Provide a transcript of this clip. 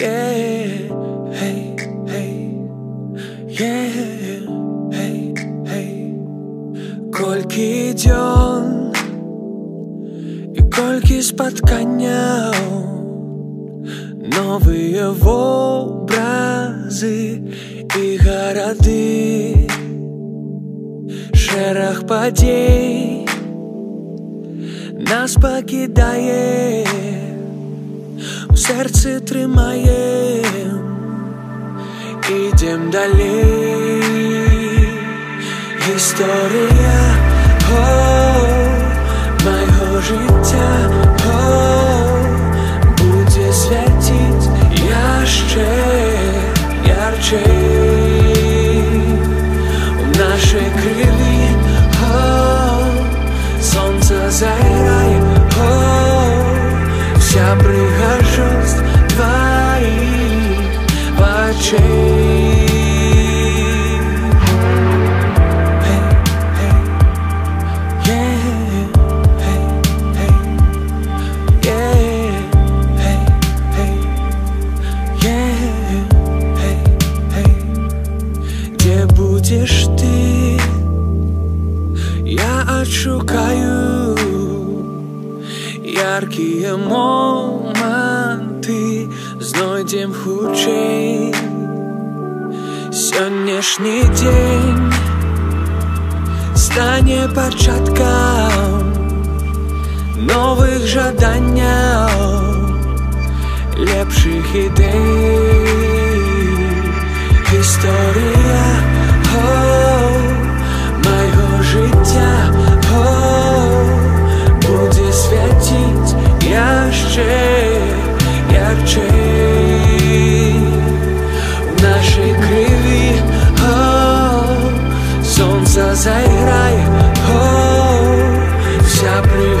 yeah, hey, hey, yeah, hey, hey. Колькі дзён і колькі спатканняў новыя вобразы і гарады шэраг падзей нас пакідае у сэрцы трымаем ідзем далей гісторыя о, майго жыцця о, будзе свяціць яшчэ ярчэй у нашай крыві о, сонца зайрае о, вся прыгажосць тваіх будешь ты? Я отшукаю яркие моменты, знойдем худшей. Сённяшні дзень стане пачаткам новых жаданняў, лепшых ідэй. Гісторыя о, майго жыцця ใจใครโฮจะปลือ